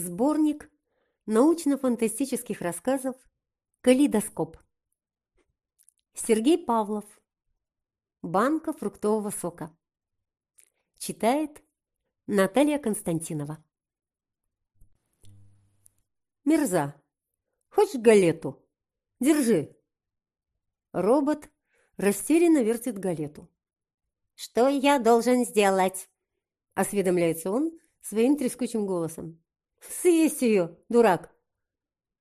Сборник научно-фантастических рассказов «Калейдоскоп». Сергей Павлов. Банка фруктового сока. Читает Наталья Константинова. Мирза, хочешь галету? Держи. Робот растерянно вертит галету. Что я должен сделать? Осведомляется он своим трескучим голосом сессию, дурак!»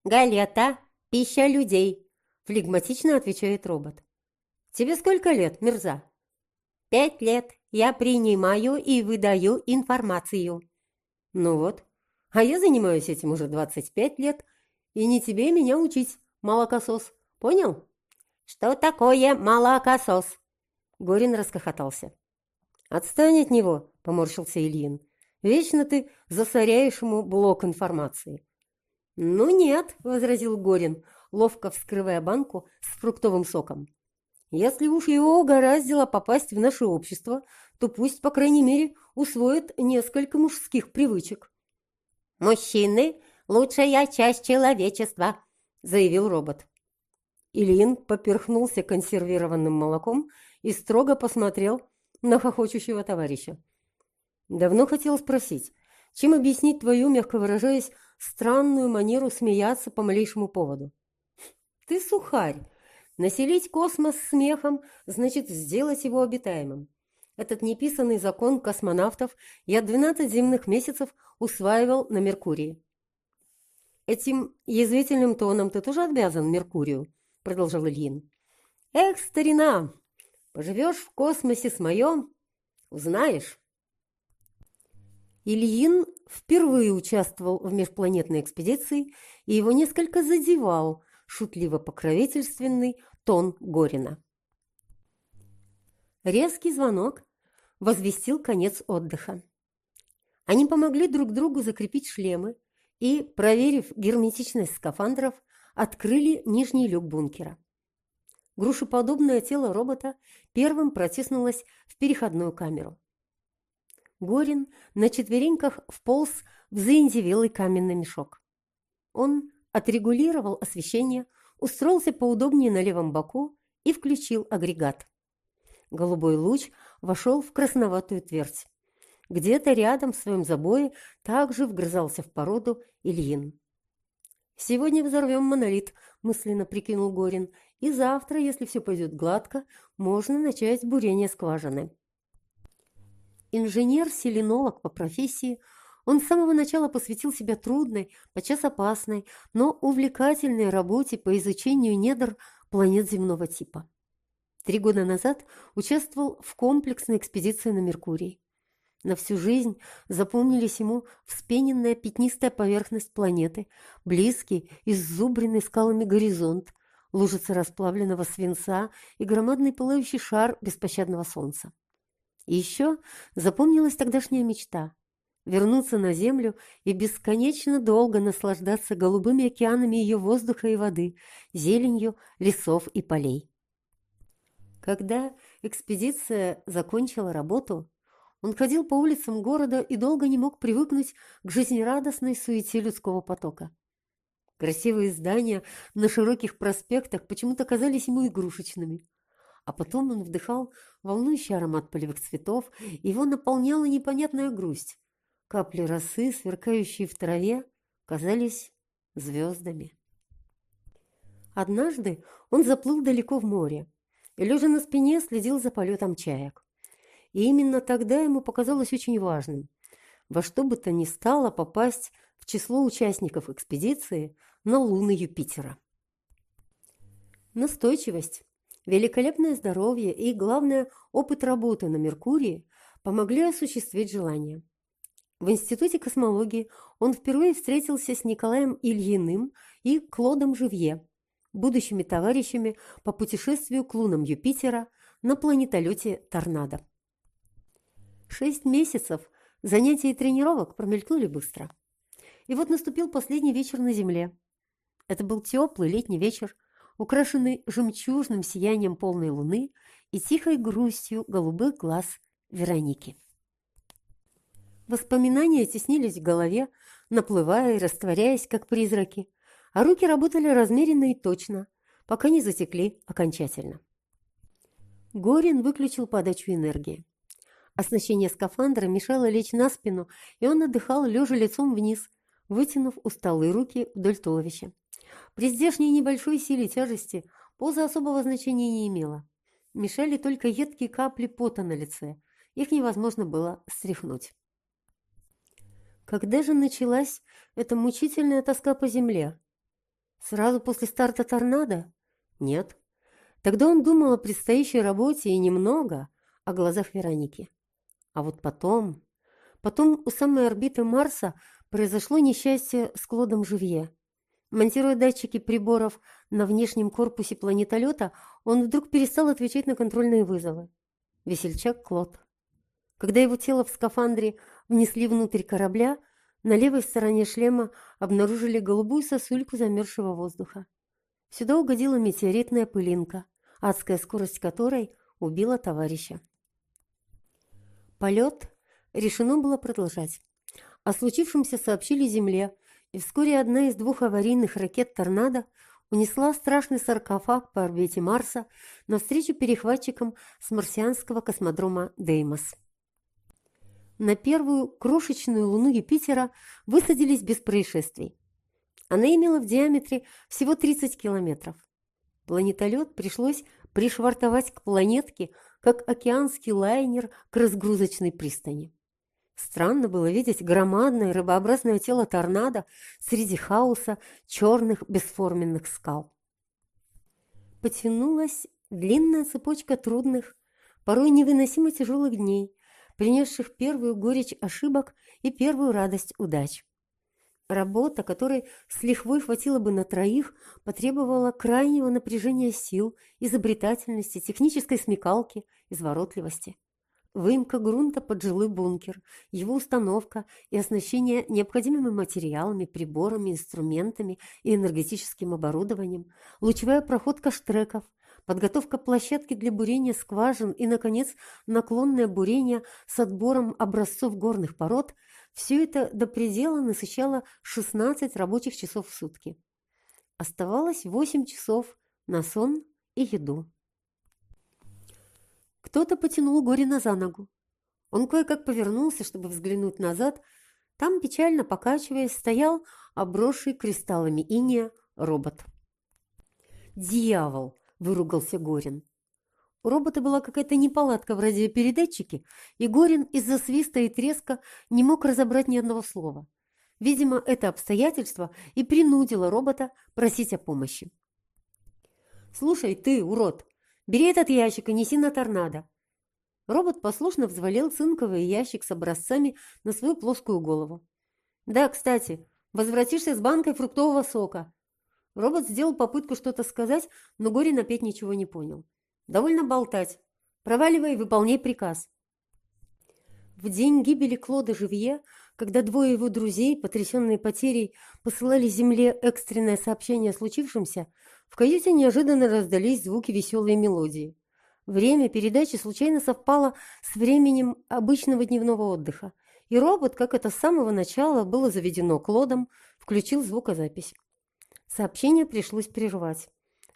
«Галета – пища людей», – флегматично отвечает робот. «Тебе сколько лет, Мирза?» «Пять лет. Я принимаю и выдаю информацию». «Ну вот. А я занимаюсь этим уже 25 лет, и не тебе меня учить, молокосос. Понял?» «Что такое молокосос?» Горин раскохотался. «Отстань от него!» – поморщился Ильин. «Вечно ты засоряешь ему блок информации». «Ну нет», – возразил Горин, ловко вскрывая банку с фруктовым соком. «Если уж его угораздило попасть в наше общество, то пусть, по крайней мере, усвоит несколько мужских привычек». «Мужчины – лучшая часть человечества», – заявил робот. Ильин поперхнулся консервированным молоком и строго посмотрел на хохочущего товарища. Давно хотел спросить, чем объяснить твою, мягко выражаясь, странную манеру смеяться по малейшему поводу? Ты сухарь. Населить космос смехом значит сделать его обитаемым. Этот неписанный закон космонавтов я 12 земных месяцев усваивал на Меркурии. Этим язвительным тоном ты тоже обязан Меркурию, продолжал Ильин. Эх, старина, поживешь в космосе с моем, узнаешь. Ильин впервые участвовал в межпланетной экспедиции, и его несколько задевал шутливо-покровительственный тон Горина. Резкий звонок возвестил конец отдыха. Они помогли друг другу закрепить шлемы и, проверив герметичность скафандров, открыли нижний люк бункера. Грушеподобное тело робота первым протиснулось в переходную камеру. Горин на четвереньках вполз в заиндевелый каменный мешок. Он отрегулировал освещение, устроился поудобнее на левом боку и включил агрегат. Голубой луч вошел в красноватую твердь. Где-то рядом в своем забое также вгрызался в породу Ильин. «Сегодня взорвем монолит», – мысленно прикинул Горин, «и завтра, если все пойдет гладко, можно начать бурение скважины». Инженер-селенолог по профессии, он с самого начала посвятил себя трудной, подчас опасной, но увлекательной работе по изучению недр планет земного типа. Три года назад участвовал в комплексной экспедиции на Меркурий. На всю жизнь запомнились ему вспененная пятнистая поверхность планеты, близкий, иззубренный скалами горизонт, лужица расплавленного свинца и громадный пылающий шар беспощадного солнца. И Еще запомнилась тогдашняя мечта – вернуться на Землю и бесконечно долго наслаждаться голубыми океанами ее воздуха и воды, зеленью лесов и полей. Когда экспедиция закончила работу, он ходил по улицам города и долго не мог привыкнуть к жизнерадостной суете людского потока. Красивые здания на широких проспектах почему-то казались ему игрушечными – а потом он вдыхал волнующий аромат полевых цветов, его наполняла непонятная грусть. Капли росы, сверкающие в траве, казались звездами. Однажды он заплыл далеко в море и, лежа на спине, следил за полетом чаек. И именно тогда ему показалось очень важным во что бы то ни стало попасть в число участников экспедиции на Луны Юпитера. Настойчивость Великолепное здоровье и, главное, опыт работы на Меркурии помогли осуществить желание. В Институте космологии он впервые встретился с Николаем Ильиным и Клодом Живье, будущими товарищами по путешествию к лунам Юпитера на планетолете «Торнадо». Шесть месяцев занятий и тренировок промелькнули быстро. И вот наступил последний вечер на Земле. Это был теплый летний вечер, украшенный жемчужным сиянием полной луны и тихой грустью голубых глаз Вероники. Воспоминания теснились в голове, наплывая и растворяясь, как призраки, а руки работали размеренно и точно, пока не затекли окончательно. Горин выключил подачу энергии. Оснащение скафандра мешало лечь на спину, и он отдыхал, лежа лицом вниз, вытянув усталые руки вдоль туловища. При здешней небольшой силе тяжести поза особого значения не имела. Мешали только едкие капли пота на лице. Их невозможно было стряхнуть. Когда же началась эта мучительная тоска по земле? Сразу после старта торнадо? Нет. Тогда он думал о предстоящей работе и немного о глазах Вероники. А вот потом... Потом у самой орбиты Марса произошло несчастье с Клодом Живье. Монтируя датчики приборов на внешнем корпусе планетолета, он вдруг перестал отвечать на контрольные вызовы. Весельчак Клод. Когда его тело в скафандре внесли внутрь корабля, на левой стороне шлема обнаружили голубую сосульку замерзшего воздуха. Сюда угодила метеоритная пылинка, адская скорость которой убила товарища. Полет решено было продолжать. О случившемся сообщили Земле, и Вскоре одна из двух аварийных ракет «Торнадо» унесла страшный саркофаг по орбите Марса навстречу перехватчикам с марсианского космодрома Деймос. На первую крошечную луну Юпитера высадились без происшествий. Она имела в диаметре всего 30 километров. Планетолет пришлось пришвартовать к планетке, как океанский лайнер к разгрузочной пристани. Странно было видеть громадное рыбообразное тело торнадо среди хаоса черных бесформенных скал. Потянулась длинная цепочка трудных, порой невыносимо тяжелых дней, принесших первую горечь ошибок и первую радость удач. Работа, которой с лихвой хватило бы на троих, потребовала крайнего напряжения сил, изобретательности, технической смекалки, изворотливости. Выемка грунта под жилой бункер, его установка и оснащение необходимыми материалами, приборами, инструментами и энергетическим оборудованием, лучевая проходка штреков, подготовка площадки для бурения скважин и, наконец, наклонное бурение с отбором образцов горных пород – все это до предела насыщало 16 рабочих часов в сутки. Оставалось 8 часов на сон и еду. Кто-то потянул Горина за ногу. Он кое-как повернулся, чтобы взглянуть назад. Там, печально покачиваясь, стоял обросший кристаллами иния робот. «Дьявол!» – выругался Горин. У робота была какая-то неполадка в радиопередатчике, и Горин из-за свиста и треска не мог разобрать ни одного слова. Видимо, это обстоятельство и принудило робота просить о помощи. «Слушай, ты, урод, «Бери этот ящик и неси на торнадо!» Робот послушно взвалил цинковый ящик с образцами на свою плоскую голову. «Да, кстати, возвратишься с банкой фруктового сока!» Робот сделал попытку что-то сказать, но Горин опять ничего не понял. «Довольно болтать. Проваливай и выполняй приказ!» В день гибели Клода Живье, когда двое его друзей, потрясенные потерей, посылали земле экстренное сообщение о случившемся, в каюте неожиданно раздались звуки веселой мелодии. Время передачи случайно совпало с временем обычного дневного отдыха, и робот, как это с самого начала было заведено Клодом, включил звукозапись. Сообщение пришлось прервать.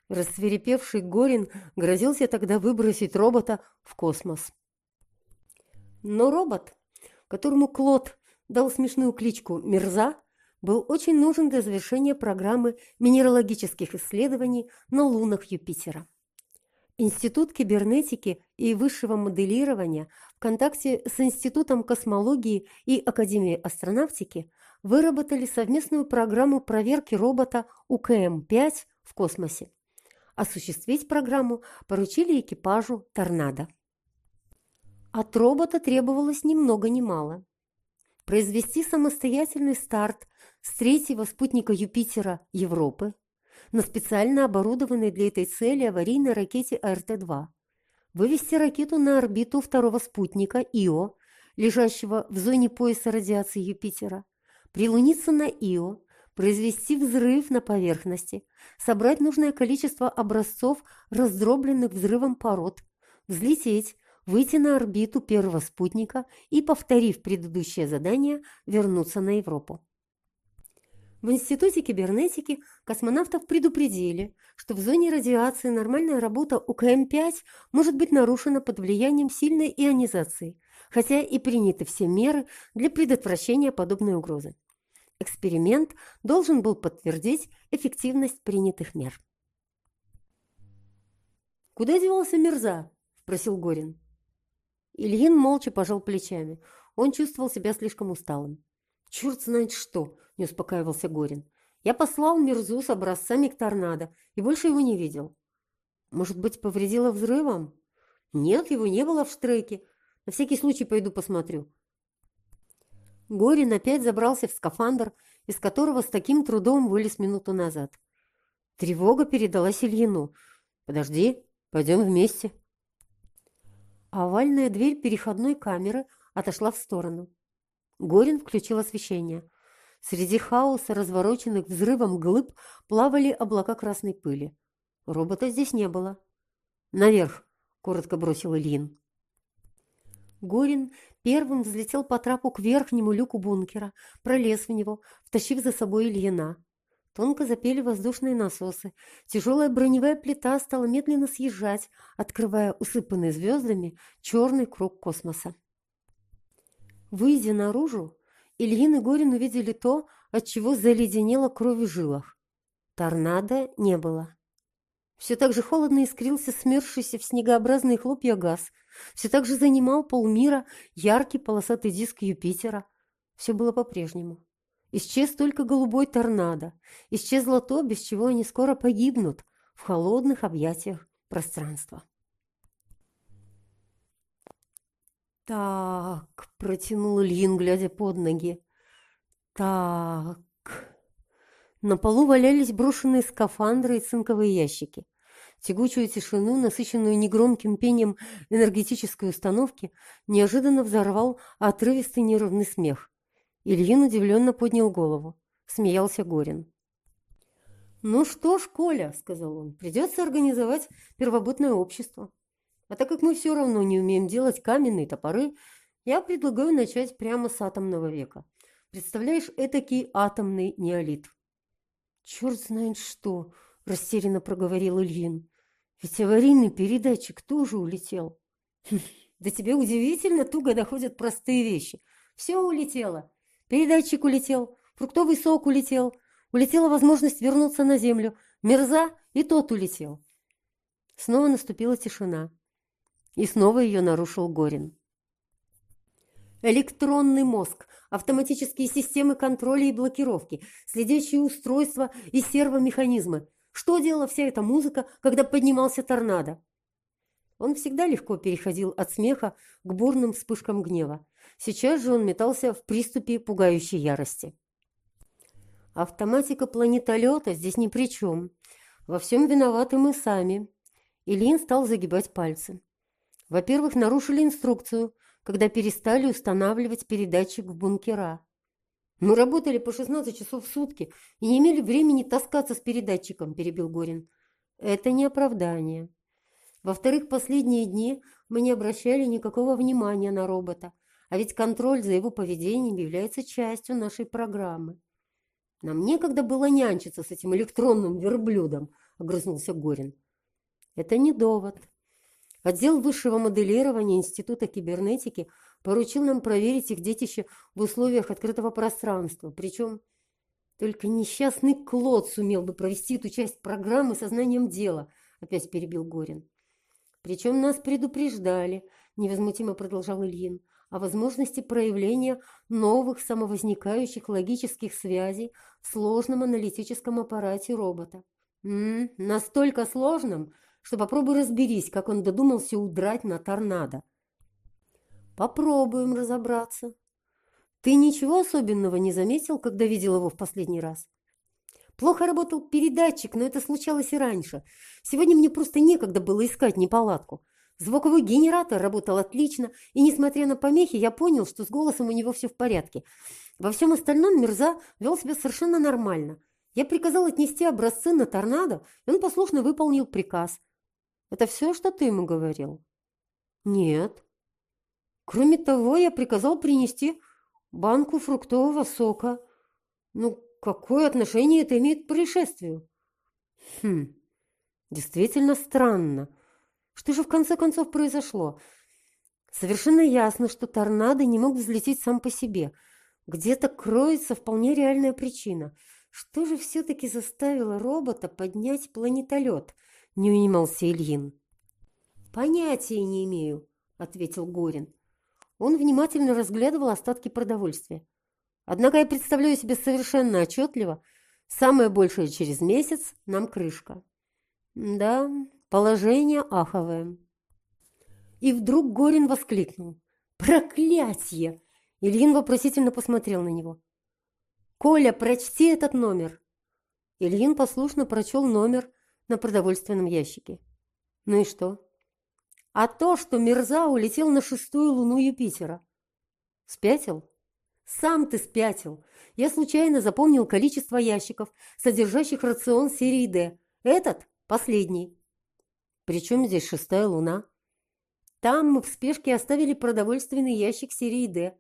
Рассверепевший Горин грозился тогда выбросить робота в космос. Но робот, которому Клод дал смешную кличку «Мерза», был очень нужен для завершения программы минералогических исследований на лунах Юпитера. Институт кибернетики и высшего моделирования в контакте с Институтом космологии и Академией астронавтики выработали совместную программу проверки робота УКМ-5 в космосе. Осуществить программу поручили экипажу «Торнадо». От робота требовалось ни много ни мало. Произвести самостоятельный старт с третьего спутника Юпитера Европы на специально оборудованной для этой цели аварийной ракете РТ-2, вывести ракету на орбиту второго спутника Ио, лежащего в зоне пояса радиации Юпитера, прилуниться на Ио, произвести взрыв на поверхности, собрать нужное количество образцов, раздробленных взрывом пород, взлететь, выйти на орбиту первого спутника и, повторив предыдущее задание, вернуться на Европу. В Институте кибернетики космонавтов предупредили, что в зоне радиации нормальная работа УКМ-5 может быть нарушена под влиянием сильной ионизации, хотя и приняты все меры для предотвращения подобной угрозы. Эксперимент должен был подтвердить эффективность принятых мер. «Куда девался Мерза? – спросил Горин. Ильин молча пожал плечами. Он чувствовал себя слишком усталым. «Черт знает что!» – не успокаивался Горин. «Я послал Мирзу с образцами к торнадо и больше его не видел». «Может быть, повредило взрывом?» «Нет, его не было в штреке. На всякий случай пойду посмотрю». Горин опять забрался в скафандр, из которого с таким трудом вылез минуту назад. Тревога передалась Ильину. «Подожди, пойдем вместе». Овальная дверь переходной камеры отошла в сторону. Горин включил освещение. Среди хаоса, развороченных взрывом глыб, плавали облака красной пыли. Робота здесь не было. «Наверх!» – коротко бросил Ильин. Горин первым взлетел по трапу к верхнему люку бункера, пролез в него, втащив за собой Ильина. Тонко запели воздушные насосы. Тяжелая броневая плита стала медленно съезжать, открывая усыпанный звездами черный круг космоса. Выйдя наружу, Ильин и Горин увидели то, от чего заледенела кровь в жилах. Торнадо не было. Все так же холодно искрился смерзшийся в снегообразные хлопья газ. Все так же занимал полмира яркий полосатый диск Юпитера. Все было по-прежнему. Исчез только голубой торнадо. Исчезло то, без чего они скоро погибнут в холодных объятиях пространства. «Так», — протянул Ильин, глядя под ноги. «Так...» На полу валялись брошенные скафандры и цинковые ящики. Тягучую тишину, насыщенную негромким пением энергетической установки, неожиданно взорвал отрывистый нервный смех. Ильин удивленно поднял голову. Смеялся Горин. «Ну что ж, Коля», – сказал он, – «придется организовать первобытное общество. А так как мы все равно не умеем делать каменные топоры, я предлагаю начать прямо с атомного века. Представляешь, этакий атомный неолит». «Черт знает что», – растерянно проговорил Ильин. «Ведь аварийный передатчик тоже улетел». «Хм, «Да тебе удивительно туго доходят простые вещи. Все улетело передатчик улетел, фруктовый сок улетел, улетела возможность вернуться на землю, мерза и тот улетел. Снова наступила тишина. И снова ее нарушил Горин. Электронный мозг, автоматические системы контроля и блокировки, следящие устройства и сервомеханизмы. Что делала вся эта музыка, когда поднимался торнадо? Он всегда легко переходил от смеха к бурным вспышкам гнева. Сейчас же он метался в приступе пугающей ярости. Автоматика планетолета здесь ни при чем. Во всем виноваты мы сами. Ильин стал загибать пальцы. Во-первых, нарушили инструкцию, когда перестали устанавливать передатчик в бункера. «Мы работали по 16 часов в сутки и не имели времени таскаться с передатчиком», – перебил Горин. «Это не оправдание». Во-вторых, последние дни мы не обращали никакого внимания на робота, а ведь контроль за его поведением является частью нашей программы. Нам некогда было нянчиться с этим электронным верблюдом, огрызнулся Горин. Это не довод. Отдел высшего моделирования Института кибернетики поручил нам проверить их детище в условиях открытого пространства, причем только несчастный Клод сумел бы провести эту часть программы сознанием дела, опять перебил Горин. Причем нас предупреждали, невозмутимо продолжал Ильин, о возможности проявления новых самовозникающих логических связей в сложном аналитическом аппарате робота. М -м, настолько сложном, что попробуй разберись, как он додумался удрать на торнадо. Попробуем разобраться. Ты ничего особенного не заметил, когда видел его в последний раз? Плохо работал передатчик, но это случалось и раньше. Сегодня мне просто некогда было искать неполадку. Звуковой генератор работал отлично, и, несмотря на помехи, я понял, что с голосом у него все в порядке. Во всем остальном Мирза вел себя совершенно нормально. Я приказал отнести образцы на торнадо, и он послушно выполнил приказ. «Это все, что ты ему говорил?» «Нет». «Кроме того, я приказал принести банку фруктового сока». «Ну, какое отношение это имеет к происшествию? Хм, действительно странно. Что же в конце концов произошло? Совершенно ясно, что торнадо не мог взлететь сам по себе. Где-то кроется вполне реальная причина. Что же все-таки заставило робота поднять планетолет? Не унимался Ильин. «Понятия не имею», — ответил Горин. Он внимательно разглядывал остатки продовольствия. Однако я представляю себе совершенно отчетливо, самое большее через месяц нам крышка. Да, положение аховое. И вдруг Горин воскликнул. «Проклятье!» Ильин вопросительно посмотрел на него. «Коля, прочти этот номер!» Ильин послушно прочел номер на продовольственном ящике. «Ну и что?» «А то, что Мирза улетел на шестую луну Юпитера!» «Спятил?» Сам ты спятил. Я случайно запомнил количество ящиков, содержащих рацион серии «Д». Этот – последний. Причем здесь шестая луна? Там мы в спешке оставили продовольственный ящик серии «Д».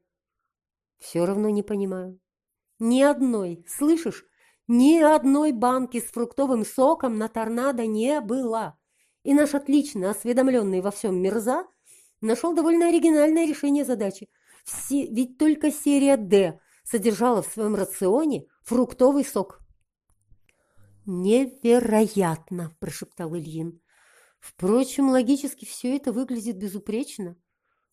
Все равно не понимаю. Ни одной, слышишь, ни одной банки с фруктовым соком на торнадо не было. И наш отлично осведомленный во всем мерза нашел довольно оригинальное решение задачи – ведь только серия «Д» содержала в своем рационе фруктовый сок. «Невероятно!» – прошептал Ильин. «Впрочем, логически все это выглядит безупречно.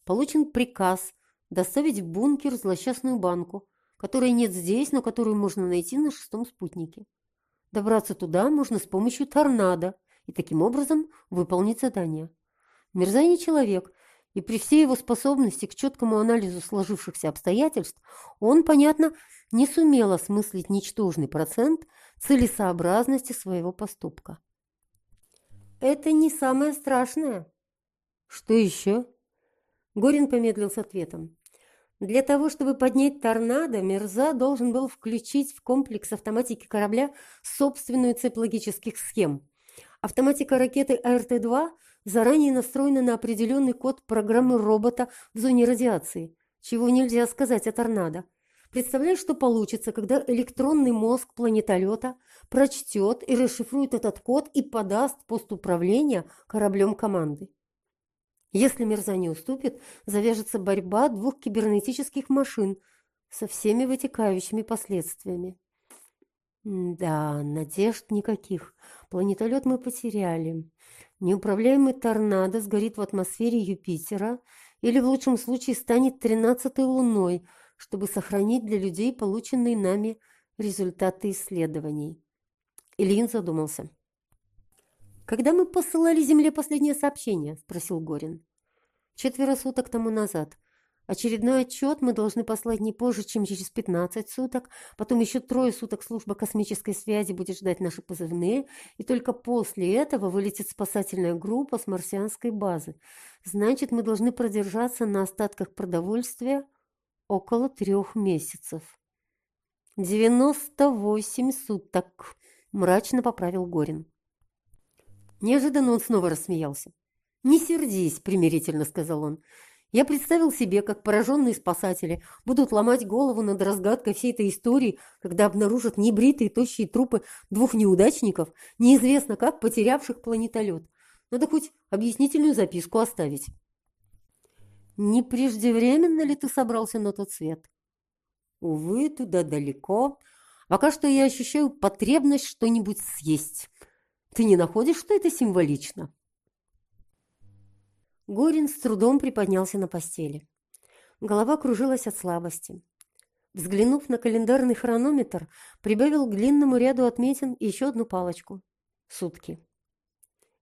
Получен приказ доставить в бункер злосчастную банку, которой нет здесь, но которую можно найти на шестом спутнике. Добраться туда можно с помощью торнадо и таким образом выполнить задание. Мерзай человек, и при всей его способности к четкому анализу сложившихся обстоятельств он, понятно, не сумел осмыслить ничтожный процент целесообразности своего поступка. «Это не самое страшное». «Что еще?» Горин помедлил с ответом. Для того, чтобы поднять торнадо, Мерза должен был включить в комплекс автоматики корабля собственную цепь логических схем. Автоматика ракеты АРТ-2 заранее настроена на определенный код программы робота в зоне радиации, чего нельзя сказать о торнадо. Представляешь, что получится, когда электронный мозг планетолета прочтет и расшифрует этот код и подаст пост управления кораблем команды. Если мерза не уступит, завяжется борьба двух кибернетических машин со всеми вытекающими последствиями. Да, надежд никаких. Планетолет мы потеряли. Неуправляемый торнадо сгорит в атмосфере Юпитера или в лучшем случае станет тринадцатой луной, чтобы сохранить для людей полученные нами результаты исследований. Ильин задумался. «Когда мы посылали Земле последнее сообщение?» – спросил Горин. «Четверо суток тому назад. Очередной отчет мы должны послать не позже, чем через 15 суток. Потом еще трое суток служба космической связи будет ждать наши позывные. И только после этого вылетит спасательная группа с марсианской базы. Значит, мы должны продержаться на остатках продовольствия около трех месяцев. 98 суток, мрачно поправил Горин. Неожиданно он снова рассмеялся. «Не сердись», – примирительно сказал он. Я представил себе, как пораженные спасатели будут ломать голову над разгадкой всей этой истории, когда обнаружат небритые тощие трупы двух неудачников, неизвестно как потерявших планетолет. Надо хоть объяснительную записку оставить. Не преждевременно ли ты собрался на тот свет? Увы, туда далеко. Пока что я ощущаю потребность что-нибудь съесть. Ты не находишь, что это символично? Горин с трудом приподнялся на постели. Голова кружилась от слабости. Взглянув на календарный хронометр, прибавил к длинному ряду отметин еще одну палочку. Сутки.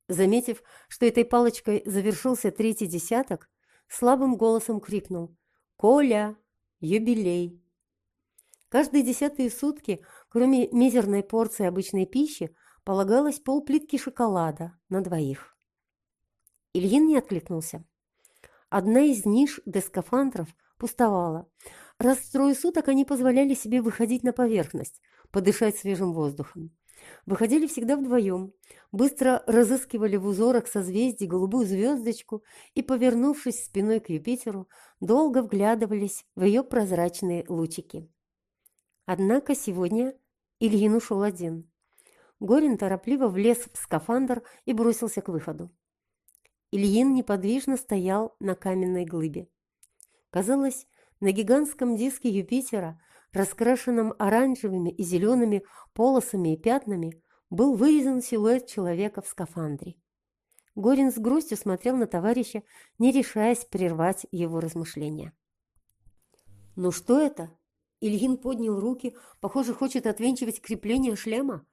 Заметив, что этой палочкой завершился третий десяток, слабым голосом крикнул «Коля! Юбилей!». Каждые десятые сутки, кроме мизерной порции обычной пищи, полагалось полплитки шоколада на двоих. Ильин не откликнулся. Одна из ниш до пустовала. Раз в трое суток они позволяли себе выходить на поверхность, подышать свежим воздухом. Выходили всегда вдвоем, быстро разыскивали в узорах созвездий голубую звездочку и, повернувшись спиной к Юпитеру, долго вглядывались в ее прозрачные лучики. Однако сегодня Ильин ушел один. Горин торопливо влез в скафандр и бросился к выходу. Ильин неподвижно стоял на каменной глыбе. Казалось, на гигантском диске Юпитера, раскрашенном оранжевыми и зелеными полосами и пятнами, был вырезан силуэт человека в скафандре. Горин с грустью смотрел на товарища, не решаясь прервать его размышления. «Ну что это?» Ильин поднял руки, похоже, хочет отвинчивать крепление шлема.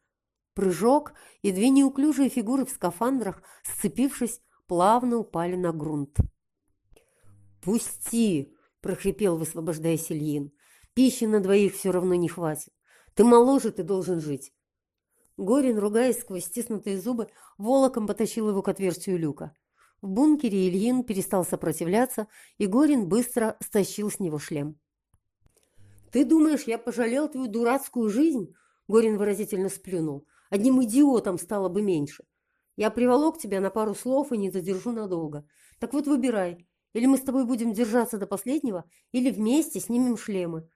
Прыжок и две неуклюжие фигуры в скафандрах, сцепившись, плавно упали на грунт. «Пусти!» – прохрипел, высвобождая Ильин. «Пищи на двоих все равно не хватит. Ты моложе, ты должен жить». Горин, ругаясь сквозь стиснутые зубы, волоком потащил его к отверстию люка. В бункере Ильин перестал сопротивляться, и Горин быстро стащил с него шлем. «Ты думаешь, я пожалел твою дурацкую жизнь?» Горин выразительно сплюнул. «Одним идиотом стало бы меньше. Я приволок тебя на пару слов и не задержу надолго. Так вот выбирай. Или мы с тобой будем держаться до последнего, или вместе снимем шлемы.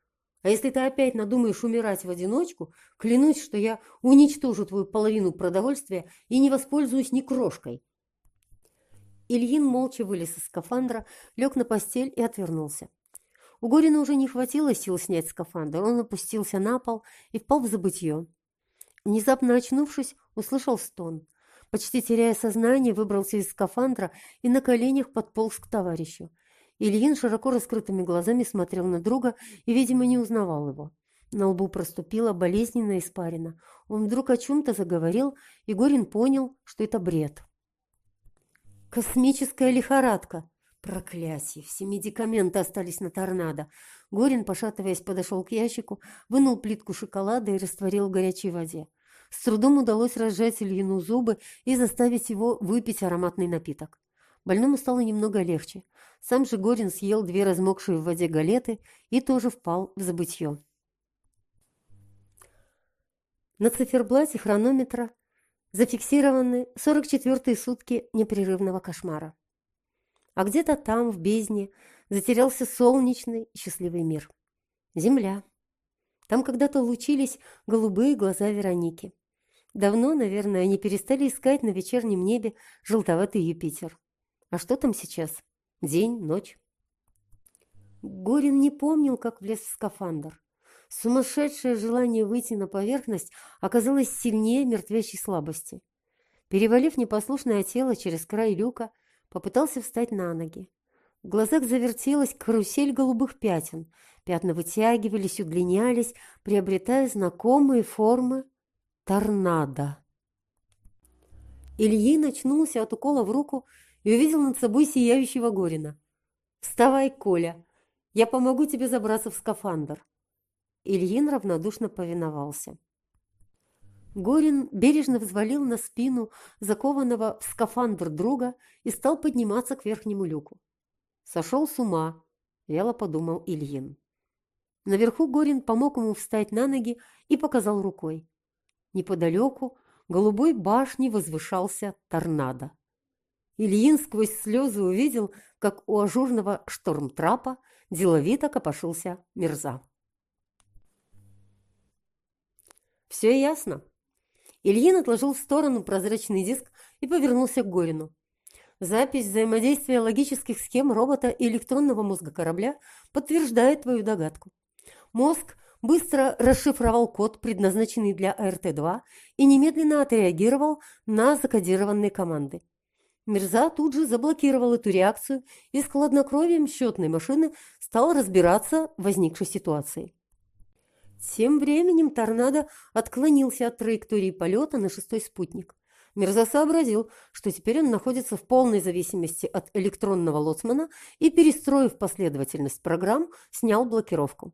А если ты опять надумаешь умирать в одиночку, клянусь, что я уничтожу твою половину продовольствия и не воспользуюсь ни крошкой. Ильин молча вылез из скафандра, лег на постель и отвернулся. У Горина уже не хватило почти теряя сознание, выбрался из скафандра и на коленях подполз к товарищу. Ильин широко раскрытыми глазами смотрел на друга и, видимо, не узнавал его. На лбу проступила болезненно испарина. Он вдруг о чем-то заговорил, и Горин понял, что это бред. «Космическая лихорадка!» Проклятие! Все медикаменты остались на торнадо. Горин, пошатываясь, подошел к ящику, вынул плитку шоколада и растворил в горячей воде. С трудом удалось разжать Ильину зубы и заставить его выпить ароматный напиток. Больному стало немного легче. Сам же Горин съел две размокшие в воде галеты и тоже впал в забытье. На циферблате хронометра зафиксированы 44-е сутки непрерывного кошмара. А где-то там, в бездне, затерялся солнечный счастливый мир. Земля. Там когда-то лучились голубые глаза Вероники. Давно, наверное, они перестали искать на вечернем небе желтоватый Юпитер. А что там сейчас? День, ночь? Горин не помнил, как влез в скафандр. Сумасшедшее желание выйти на поверхность оказалось сильнее мертвящей слабости. Перевалив непослушное тело через край люка, попытался встать на ноги. В глазах завертелась карусель голубых пятен, Пятна вытягивались, удлинялись, приобретая знакомые формы торнадо. Ильей начнулся от укола в руку и увидел над собой сияющего Горина. «Вставай, Коля! Я помогу тебе забраться в скафандр!» Ильин равнодушно повиновался. Горин бережно взвалил на спину закованного в скафандр друга и стал подниматься к верхнему люку. «Сошел с ума», – вяло подумал Ильин. Наверху Горин помог ему встать на ноги и показал рукой. Неподалеку голубой башни возвышался торнадо. Ильин сквозь слезы увидел, как у ажурного штормтрапа деловито копошился мерза. «Все ясно». Ильин отложил в сторону прозрачный диск и повернулся к Горину. Запись взаимодействия логических схем робота и электронного мозга корабля подтверждает твою догадку. Мозг быстро расшифровал код, предназначенный для РТ-2, и немедленно отреагировал на закодированные команды. Мирза тут же заблокировал эту реакцию и с хладнокровием счетной машины стал разбираться в возникшей ситуации. Тем временем торнадо отклонился от траектории полета на шестой спутник. Мирза сообразил, что теперь он находится в полной зависимости от электронного лоцмана и, перестроив последовательность программ, снял блокировку.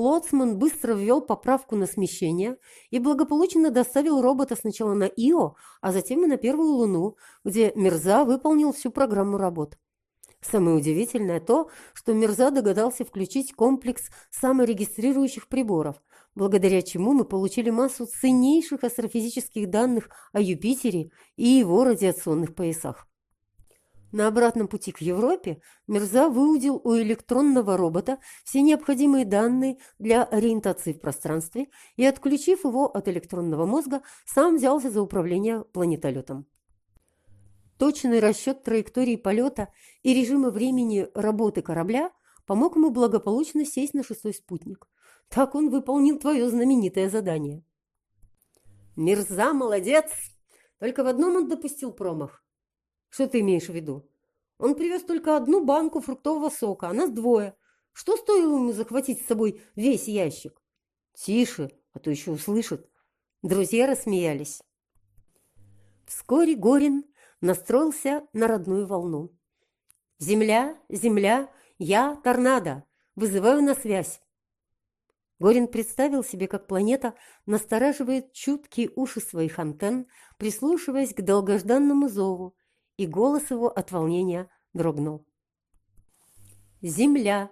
Лоцман быстро ввел поправку на смещение и благополучно доставил робота сначала на Ио, а затем и на Первую Луну, где Мерза выполнил всю программу работ. Самое удивительное то, что Мерза догадался включить комплекс саморегистрирующих приборов, благодаря чему мы получили массу ценнейших астрофизических данных о Юпитере и его радиационных поясах. На обратном пути к Европе Мирза выудил у электронного робота все необходимые данные для ориентации в пространстве и, отключив его от электронного мозга, сам взялся за управление планетолетом. Точный расчет траектории полета и режима времени работы корабля помог ему благополучно сесть на шестой спутник. Так он выполнил твое знаменитое задание. Мирза молодец! Только в одном он допустил промах. Что ты имеешь в виду? Он привез только одну банку фруктового сока, а нас двое. Что стоило ему захватить с собой весь ящик? Тише, а то еще услышат. Друзья рассмеялись. Вскоре Горин настроился на родную волну. «Земля, земля, я торнадо, вызываю на связь». Горин представил себе, как планета настораживает чуткие и голос его от волнения дрогнул. «Земля!»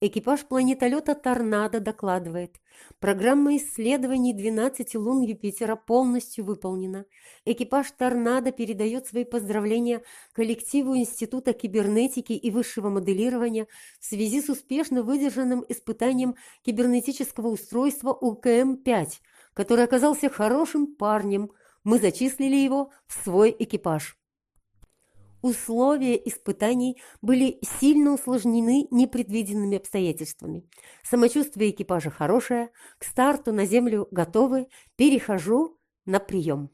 Экипаж планетолета «Торнадо» докладывает. Программа исследований 12 лун Юпитера полностью выполнена. Экипаж «Торнадо» передает свои поздравления коллективу Института кибернетики и высшего моделирования в связи с успешно выдержанным испытанием кибернетического устройства УКМ-5, который оказался хорошим парнем. Мы зачислили его в свой экипаж условия испытаний были сильно усложнены непредвиденными обстоятельствами. Самочувствие экипажа хорошее, к старту на землю готовы, перехожу на прием.